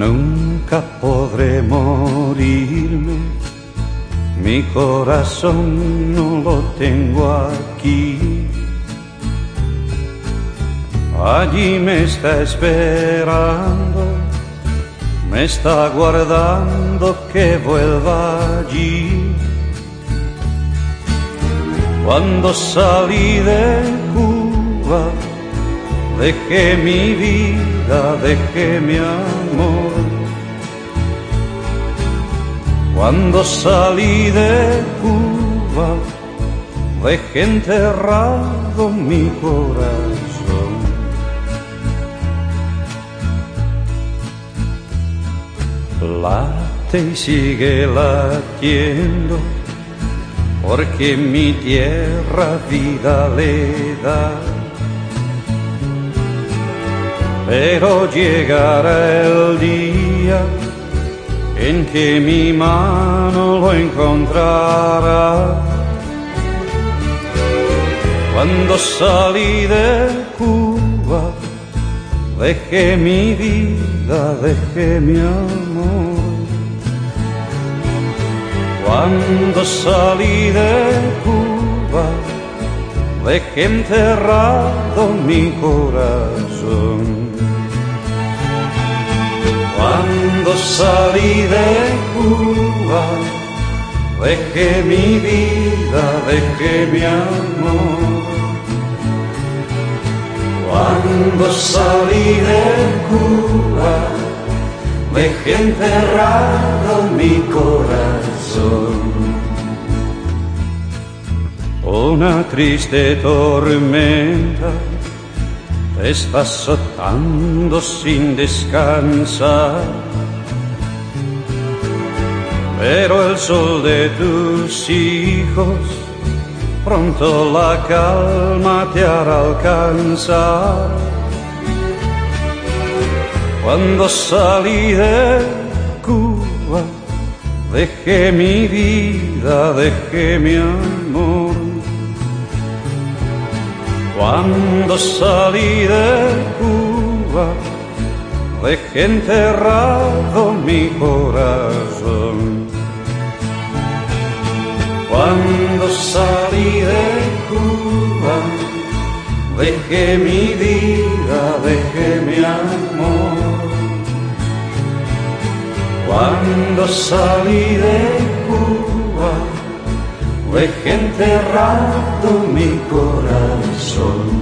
Nunca podré morirme, mi corazón no lo tengo aquí. Allí me está esperando, me está guardando que vuelva allí. Cuando salí de Cuba, dejé mi vida, dejé mi amor. Cuando salí de Cuba, dejé enterrado mi corazón. Late y sigue latiendo, porque mi tierra vida le da. Pero llegará el día en que mi mano lo encontrará. Cuando salí de Cuba, dejé mi vida, dejé mi amor. Cuando salí de Cuba, dejé enterrado mi corazón. Cuando salí de Cuba, dejé mi vida, dejé mi amor. Cuando salí de Cuba, dejé enterrado mi corazón. Una triste tormenta te está azotando sin descansar. Pero el sol de tus hijos pronto la calma te hará alcanzar. Cuando salí de Cuba, dejé mi vida, dejé mi amor. Cuando salí de Cuba, dejé enterrado mi corazón. Cuando salí de Cuba, dejé mi vida, dejé mi amor. Cuando salí de Cuba, dejé enterrado mi corazón.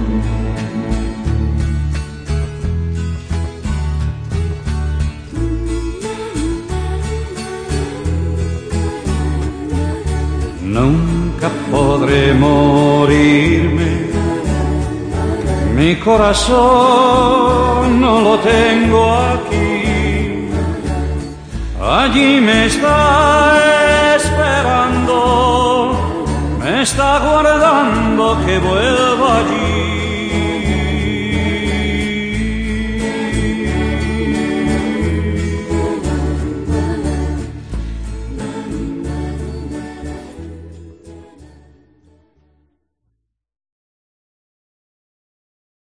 Nunca podré morirme, mi corazón no lo tengo aquí. Allí me está esperando, me está guardando que vuelva allí.